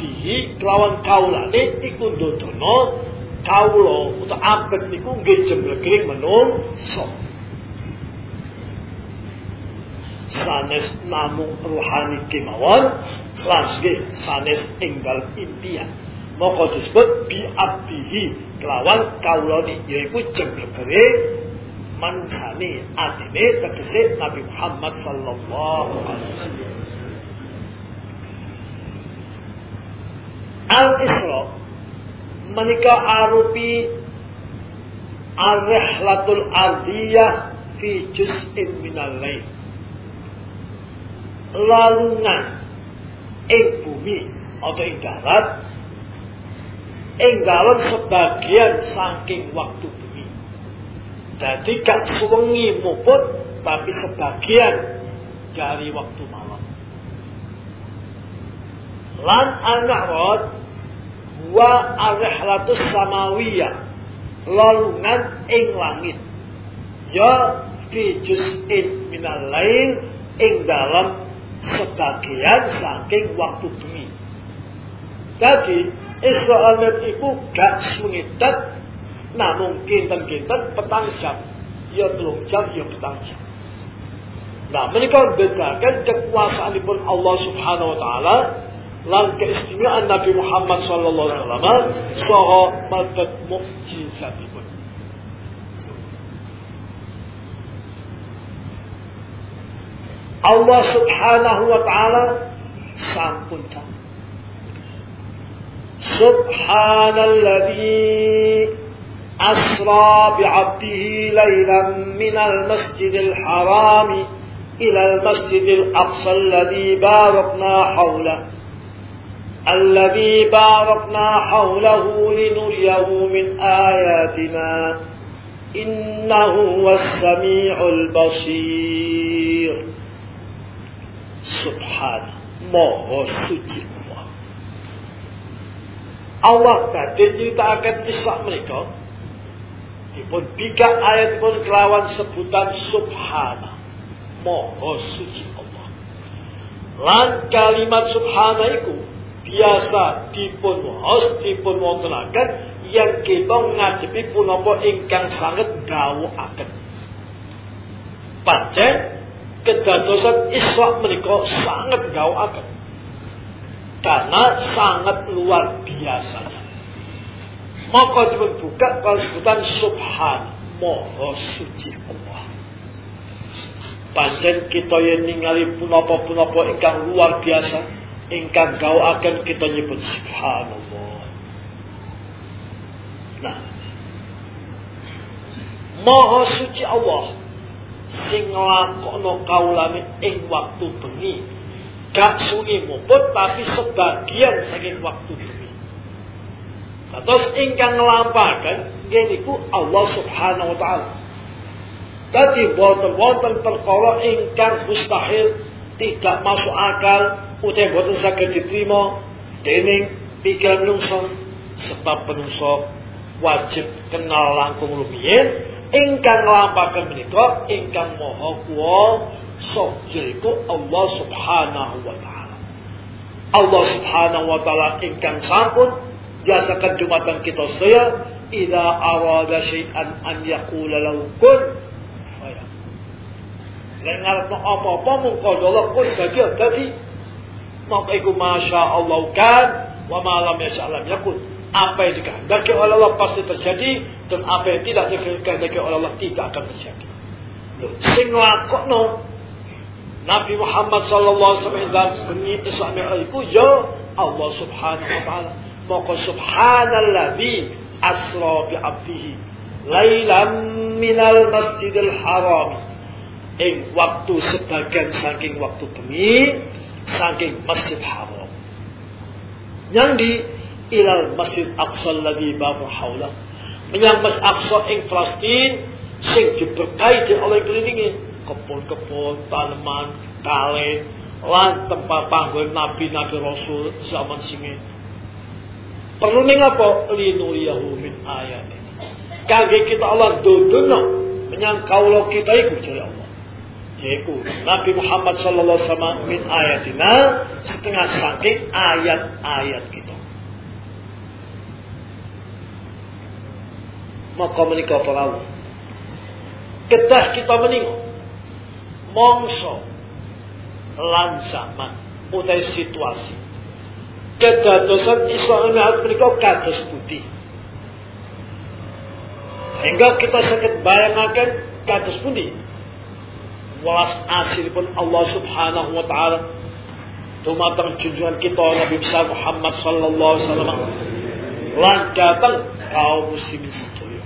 abdihi kelawan kaulane iku ndodono kawula utawa abet niku nggih jemblekring menungso. Sanes namung rohani kemawon lan nggih sanes enggal impian. Maka disebut bi abdihi kelawan kaulane yaiku jemblekring mansane atine tegese Nabi Muhammad sallallahu alaihi wasallam. Al-Isra menika arupi ar-rihlatul ardiyah fi juz'in minal lail. Lalungan ing bumi atau ing darat ing dalam sebagian saking waktu bumi. Jadi gak suwengi muput tapi sebagian dari waktu malam. Lan an-Mi'raj wa ar-rihlatus samawiyah. Lalungan ing langit. Ya fi juz'in minal lain ing dalam sebagian saking waktu bumi. Jadi Isra Mi'raj iku gak sungidat namun kinten-kinten petang jam. Ya telung jam ya petang jam. Nah, mereka bedakan kekuasaanipun Allah Subhanahu wa taala lan keistimewaan Nabi Muhammad sallallahu alaihi wasallam saha madad mukjizatipun. Allah Subhanahu wa taala sampun Subhanalladzi asra bi'abdihi laylan minal masjidil harami ila al-masjidil aqsa alladhi barakna hawlahu الذي باركنا حوله لنريه من آياتنا إنه هو السميع البصير سبحانه Maha suci Allah. Allah badhe nyritakaken kisah mereka dipun tiga ayat pun kelawan sebutan subhana Maha suci Allah. Lan kalimat subhana iku biasa dipun waos dipun wontenaken yang kita ngadepi punapa ingkang sanget dawuhaken. Pancen kedadosan Isra menika sangat gawuhaken. Karena sangat luar biasa. Maka dipun buka sebutan subhan moho suci Allah. Pancen kita yang ningali punapa-punapa ingkang luar biasa ingkang kau akan kita nyebut subhanallah. Nah, Maha suci Allah sing nglakokno kaulane ing waktu bengi. Gak sungi muput tapi sebagian saking waktu bengi. Terus ingkang nglampahaken nggih niku Allah Subhanahu wa taala. Tadi wonten-wonten perkara ingkang mustahil tidak masuk akal utai boten saged diterima dening pikiran menungso sebab menungso wajib kenal langkung lumiyin ingkang nglampahaken menika ingkang maha kuwasa yaiku Allah Subhanahu wa taala. Allah Subhanahu wa taala ingkang sampun jasakan jumatan kita saya idza arada syai'an an yaqula lahu kun. Apa-apa mung kodolok pun dadi dadi maka masya Allah kan? Wa malam ya lam yakun. Apa yang dikehendaki oleh Allah pasti terjadi dan apa yang tidak dikehendaki oleh Allah tidak akan terjadi. Sing lakokno Nabi Muhammad sallallahu alaihi wasallam bengi Mi'raj iku ya Allah subhanahu wa taala. Maka subhanalladzi asra bi 'abdihi lailan minal masjidil haram ing waktu sebagian saking waktu bengi saking Masjid Haram. Yang di ilal Masjid Aqsa alladhi babu haula. Menyang Masjid Aqsa ing Palestin sing diberkahi di oleh kelilingi kebun-kebun, tanaman, kale, lan tempat panggon nabi-nabi rasul zaman sini. Perlu ning apa? Linuriyahu min ayat. Kage kita Allah dodono menyang kaulo kita iku jare Allah. Yaitu Nabi Muhammad sallallahu alaihi wasallam min ayatina setengah saking ayat-ayat kita. Maka menikah para Kedah kita meninggal mongso lan zaman utai situasi. Islam harus menikah kados putih. Sehingga kita sakit bayangkan kados putih welas pun Allah Subhanahu wa taala tumatang junjungan kita Nabi besar Muhammad sallallahu alaihi wasallam. Lan datang kaum muslimin sedaya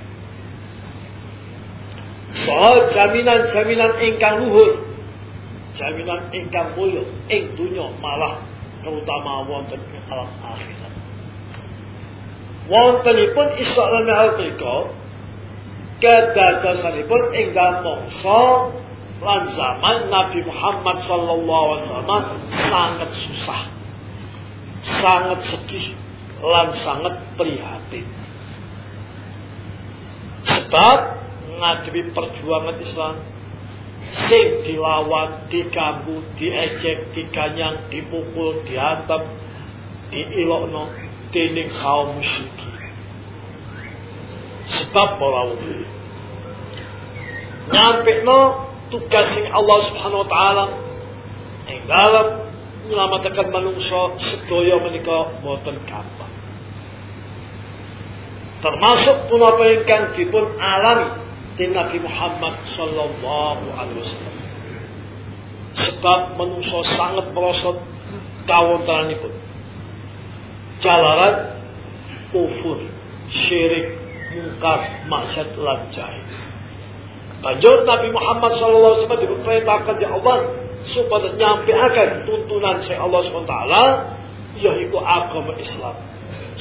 soal jaminan-jaminan ingkang luhur jaminan ingkang mulya ing dunya malah terutama wonten ing alam akhirat. Wontenipun Isra lan Mi'raj menika kedadosanipun ing dalem mangsa lan zaman Nabi Muhammad wasallam sangat susah. Sangat sedih lan sangat prihatin. Sebab ngadepi perjuangan Islam sing dilawan, diganggu, diejek, diganyang, dipukul, dihantam, diilokno dening kaum musyrikin. Sebab para nyampe no tugas yang Allah Subhanahu wa taala ing dalam menyelamatkan manusia sedaya menika boten gampang. Termasuk punapa ingkang dipun alami di Nabi Muhammad sallallahu alaihi wasallam. Sebab manusia sangat merosot kawontenanipun. Jalaran kufur, syirik, mungkar, maksiat lan. Lanjut Nabi Muhammad SAW diperintahkan ya Allah supaya nyampe akan tuntunan saya Allah SWT yaitu agama Islam.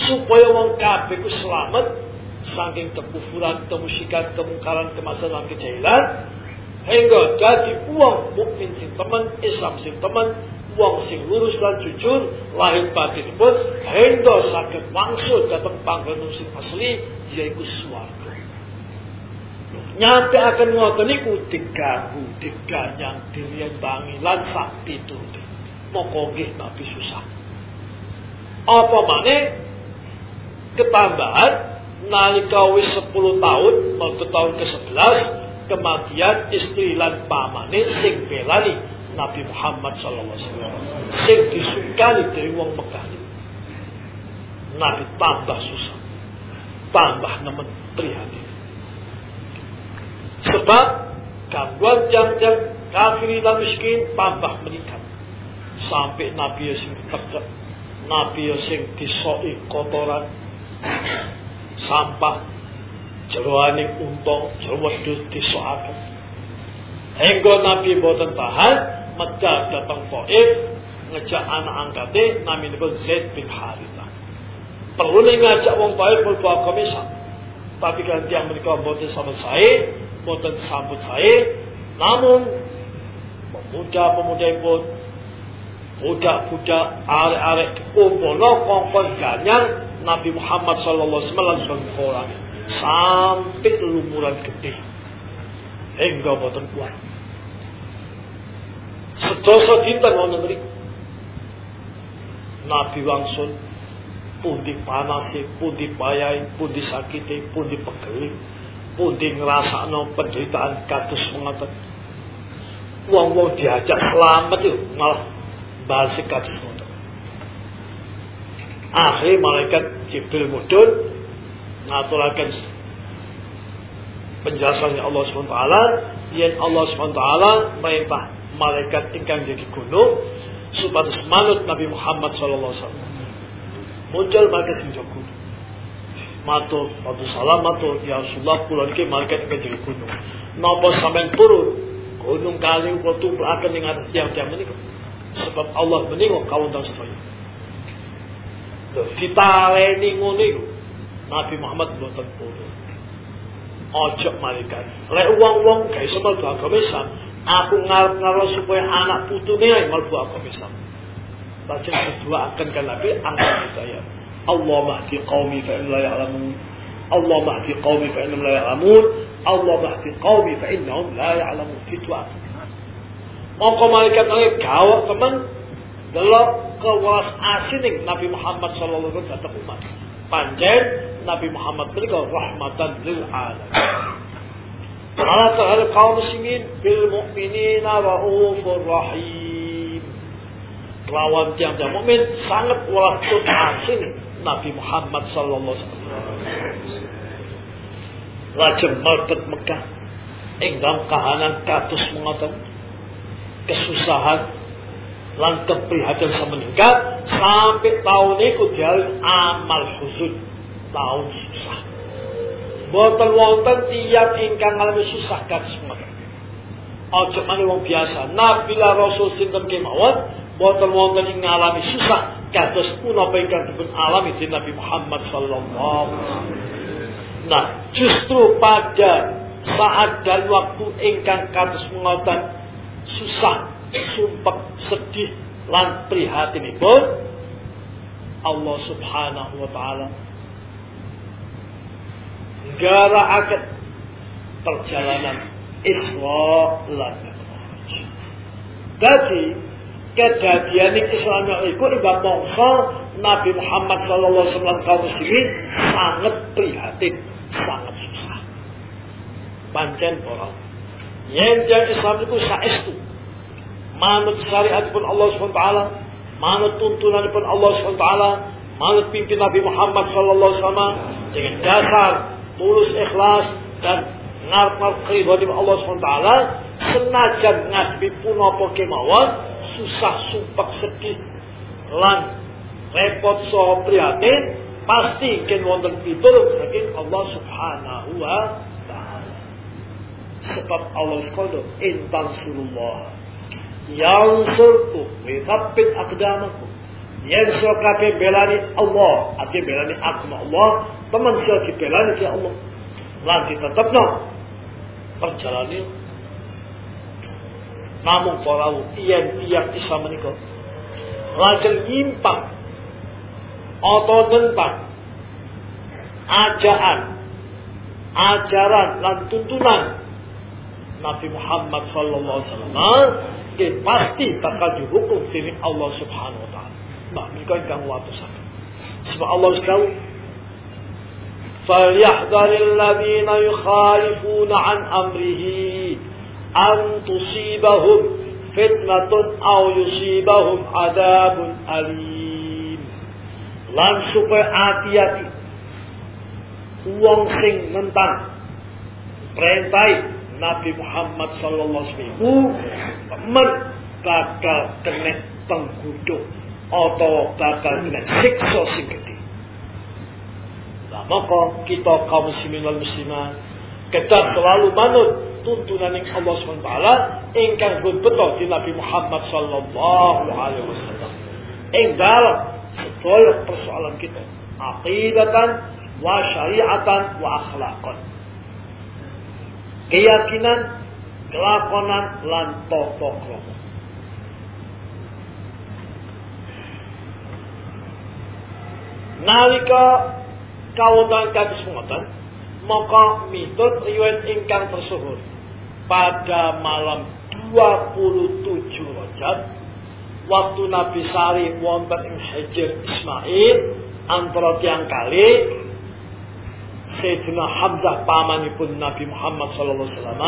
Supaya orang kafir itu selamat saking kekufuran, kemusyikan, kemungkaran, kemasalan, kejahilan hingga jadi uang mukmin sing teman, Islam sing teman, uang sing lurus dan jujur, lahir batin pun hingga sakit maksud datang panggilan sing asli yaitu nyampe akan ngoten niku diganggu diganyang bangi lan sak pitute moko nggih tapi susah. Apa mana ketambahan nalika wis 10 tahun waktu tahun ke-11 kematian istri lan pamane sing belani Nabi Muhammad sallallahu alaihi wasallam. Sing disukani dari wong Mekah. Nabi tambah susah. Tambah nemen prihatin Sebab gangguan jam-jam kafir dan miskin tambah meningkat. Sampai Nabi sing tegak, Nabi sing disoi kotoran, sampah, jeroaning untung, jerwedus disoakan. Hingga Nabi boten tahan, medal datang Taif, ngejak anak angkatnya, pun Zaid bin Harithah. Perlu ngajak wong Taif berbuat komisan. Tapi dia mereka boten sama saya, boten sambut saya namun pemuda-pemuda pun budak-budak arek-arek kumpulo kongkon ganyang Nabi Muhammad sallallahu alaihi wasallam sampai lumuran gede hingga boten kuat. Sedoso dinten wonten mriku Nabi wangsul pundi panase, pundi payai, pundi sakite, pundi pegeli, pundi ngrasakno penderitaan kados ngoten. Wong-wong diajak selamat itu malah bahas kados ngoten. Akhir malaikat Jibril mudun ngaturaken penjelasannya Allah SWT yang Allah SWT merintah malaikat ingkang jadi gunung supaya semangat Nabi Muhammad SAW muncul malaikat sing matur matur salam matur. Ya Rasulullah kula niki malaikat ingkang jadi gunung. Napa sampean turun? Gunung kali kula tumplaken ing atas tiang-tiang menika sebab Allah menika kawonten sedaya lho ditaleni ngene iku Nabi Muhammad mboten turun. Ojo malaikat. Lek wong-wong gak iso mlebu agama Islam aku ngarep-ngarep supaya anak putune ae mlebu agama Islam. Baca berdoa akan kan Nabi angkat hidayah Allah mahdi qawmi fa in la ya'lamun Allah mahdi qawmi fa innahum la ya'lamun Allah mahdi qawmi fa innahum la ya'lamun itu Mongko malaikat nang gawok temen delok kewas asining Nabi Muhammad sallallahu alaihi wasallam umat. Panjen Nabi Muhammad menika rahmatan lil alamin. Allah terhadap kaum muslimin bil mu'minina raufur rahim. Lawan tiang-tiang mukmin sangat walaupun asing Nabi Muhammad sallallahu alaihi wasallam. Lajeng malbet Mekah. Ing dalam kahanan katus mengoten kesusahan lan keprihatinan semeningkat sampai tahun itu dia amal huzun tahun susah. Boten wonten tiap ingkang ngalami susah kados mekaten aja mani wong biasa. Nabi la rasul sinten kemawon? Boten wonten ing ngalami susah kados punapa ingkang dipun alami di Nabi Muhammad sallallahu nah justru pada saat dan waktu ingkang kados mengotan susah sumpah sedih lan prihatinipun Allah Subhanahu wa taala akan perjalanan Isra lan Mi'raj. Kedadian Islam iku ibadah mongso Nabi Muhammad sallallahu alaihi wasallam sangat prihatin, sangat susah. Pancen para yen Islam iku saestu manut syariat pun Allah SWT, manut tuntunan pun Allah SWT, manut pimpin Nabi Muhammad SAW dengan dasar tulus ikhlas dan ngarep-ngarep Allah SWT senajan ngasbi apa kemauan susah sumpah sedih. Lan repot so prihatin pasti ken wonten pitulung saking Allah Subhanahu wa taala. Sebab Allah qala in tansurullah yansurkum wa yuthabbit aqdamakum. Yen sira kabeh belani Allah ati belani aku Allah teman sira dibelani ki Allah. Lan ditetepno perjalanan namun para yen tiap isa menika lajeng nyimpang atau tentang ajaan ajaran lan tuntunan Nabi Muhammad sallallahu alaihi wasallam dia pasti bakal dihukum dening Allah Subhanahu wa taala. Nah, mereka ingkang watusan. Sebab Allah sekali فليحذر الذين يخالفون عن أمره an tusibahum fitnatun au yusibahum adabun alim. Lan supaya hati-hati. Wong sing nentang perintah Nabi Muhammad sallallahu alaihi wasallam. Men bakal kena pengguduk atau bakal kena siksa sing gede. Maka kita kaum muslimin wal muslimat kita selalu manut tuntunan yang Allah SWT ingkang betul di Nabi Muhammad sallallahu alaihi wasallam. Ing dalam sedaya persoalan kita, aqidatan wa syariatan wa akhlaqan keyakinan, kelakonan lan tata krama. Nalika kawonten kados maka miturut riwayat ingkang tersuhur pada malam 27 Rajab waktu Nabi Sari wonten ing Hijr Ismail antara tiang kali Sayyidina Hamzah pamanipun Nabi Muhammad sallallahu alaihi wasallam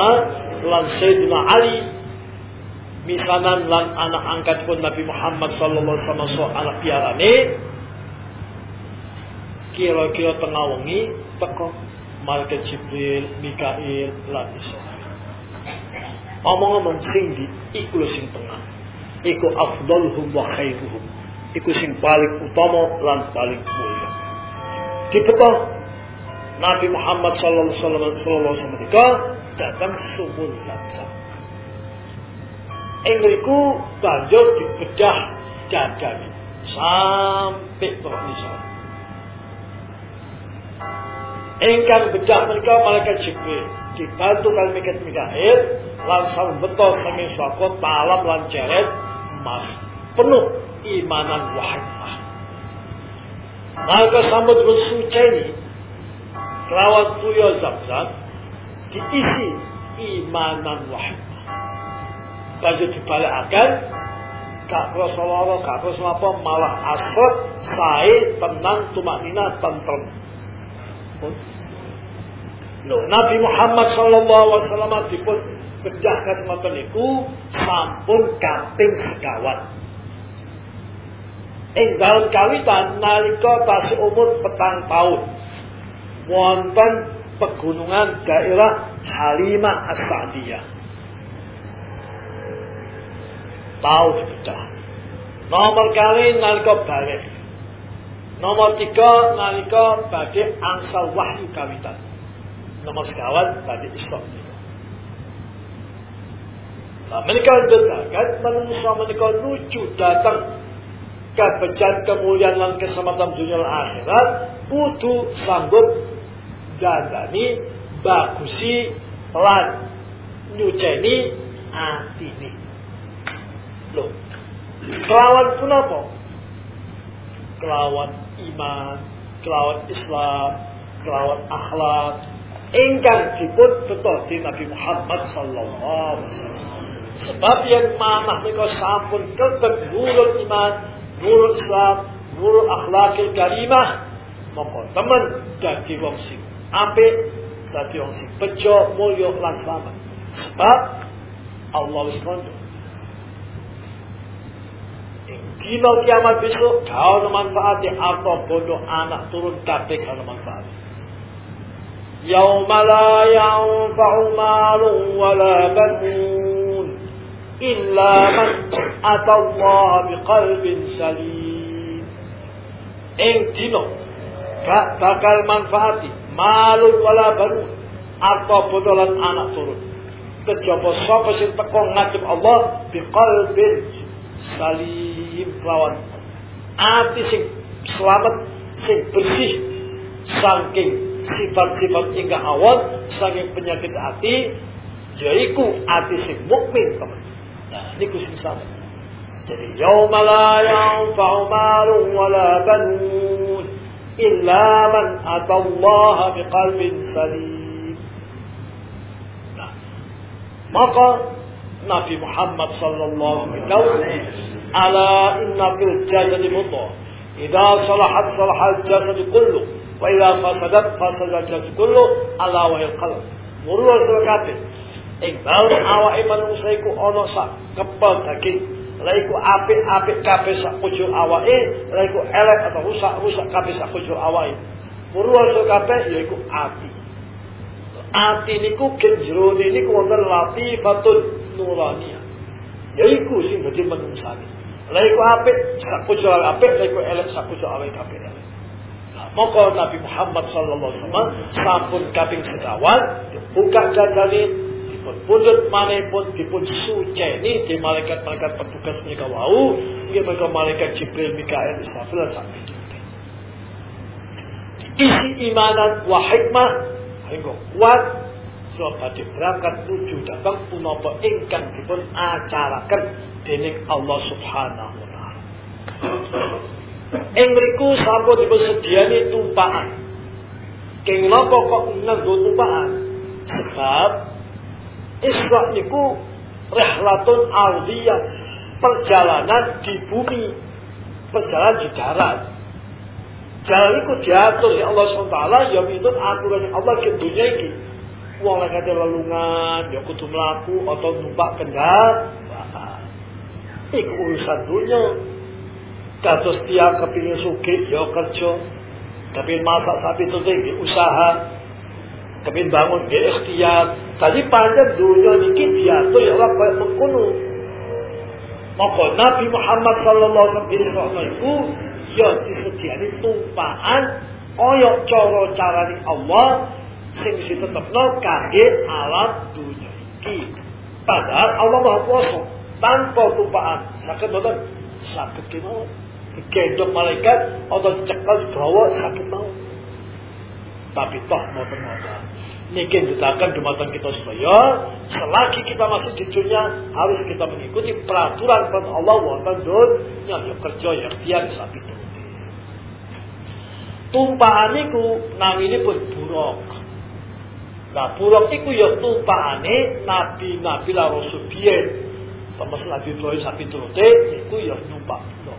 lan Sayyidina Ali misanan lan anak angkat pun Nabi Muhammad sallallahu alaihi wasallam so anak piarane kira-kira tengah wengi teko malaikat Jibril, Mikail lan Israil. Omong-omong sing di iku sing tengah. Iku afdaluhum wa khairuhum. Iku sing paling utama lan paling mulia. Dibetul Nabi Muhammad sallallahu alaihi wasallam datang sumur Zamzam. Engriku banjur dibedah dadane sampai bawah nisor. Engkang bedah mereka malaikat Jibril dibantu kali malaikat Mikael langsung betul saking suatu talam lan ceret emas penuh imanan wahid. Maka sambut bersuci ini tuyo zam-zam diisi imanan wahid. banjur akan gak krasa lara gak krasa apa malah asret sae tenang tumak nina tentrem Loh, Nabi Muhammad sallallahu alaihi wasallam dipun pecah semata niku sampun kaping sekawan. Ing kawitan nalika tasih umur petang tahun wonten pegunungan daerah Halimah As-Sa'diyah. Tahu dipecah. Nomor kali nalika balik. Nomor tiga nalika badhe angsal wahyu kawitan nomor sekawan tadi Islam. Nah, mereka kan manusia mereka lucu datang. Kebejan kemuliaan dan keselamatan dunia akhirat butuh sanggup dandani bagusi lan nyuceni hati ini. Loh kelawan pun apa? Kelawan iman kelawan Islam kelawan akhlak ingkang dipun di Nabi Muhammad sallallahu alaihi wasallam. Sebab yang manah mereka sampun kenten nurul iman, nurul Islam, nurul akhlakil karimah. Maka teman jadi wong sing apik, dadi wong sing bejo, lan selamat. Sebab Allah wis kondo. Dino kiamat besok kau manfaatnya atau bodoh anak turun kabeh kau manfaat. يوم لا ينفع مال ولا بنون إلا من أتى الله بقلب سليم إن دينو bakal manfaati malun wala banun atau bodolan anak turun kejaba sapa sing teko ngadep Allah biqalbin salim lawan ati sing selamat sing bersih saking sifat-sifat hingga awal saking penyakit hati yaiku hati sing mukmin teman. Nah, ini sing sama. Jadi yauma la yanfa'u wala banun illa man atallaha biqalbin salim. Nah, maka Nabi Muhammad sallallahu alaihi wasallam ala inna fil jannati mudghah idza salahat salahal jannatu kullu Wa idza fasadat fasadat kullu ala wa qalb. Kabeh. Ing dalem awake manungsa iku ana sak kepel daging. Lah iku apik-apik lah iku elek atau rusak-rusak kabeh sak awake. Muru kabeh yaiku ati. Ati niku genjero niku wonten latifatul nuraniyah. Yaiku sing dadi manungsa. Lah iku apik sak kujur apik, elek sak kabeh. Maka Nabi Muhammad sallallahu alaihi wasallam sampun kaping sekawan buka jajali dipun pundut manipun dipun suceni di malaikat-malaikat petugas mereka wau nggih mereka malaikat Jibril Mikael Israfil sampai isi imanan wa hikmah hingga kuat sebab berangkat tujuh datang punapa ingkang dipun acarakan dening Allah Subhanahu Ing mriku sampun dipun sediani tumpahan. Keng napa kok nganggo tumpahan? Sebab Isra niku rehlatun ardiyah, perjalanan di bumi, perjalanan di darat. Jalan itu diatur ya Allah SWT, ya itu aturan Allah ke dunia ini. Wong kate lelungan, ya kudu mlaku atau numpak kendaraan. Iku urusan dunia. Kados tiang kepingin sugih ya kerja. Kepingin masak sapi itu tinggi usaha. Kepingin bangun ya ikhtiar. Tadi panjang dunia niki diatur ya Allah kaya mengkono. Maka Nabi Muhammad sallallahu alaihi wasallam itu ya disediani tumpahan kaya cara carane Allah sing ditetepno kangge alat dunia iki. Padahal Allah Maha Kuasa tanpa tumpahan saged mboten saged kemawon digendong malaikat atau cekal bawa sakit mau. Tapi toh mau ternyata. Niki ditakan dumateng kita supaya selagi kita masih di harus kita mengikuti peraturan peraturan Allah wonten dunya ya kerja ya ikhtiar sapi itu. Tumpahan niku ini pun buruk. Nah buruk iku ya tumpahane nabi-nabi la rasul biyen. termasuk Nabi Ibrahim sapi turute iku ya numpak no.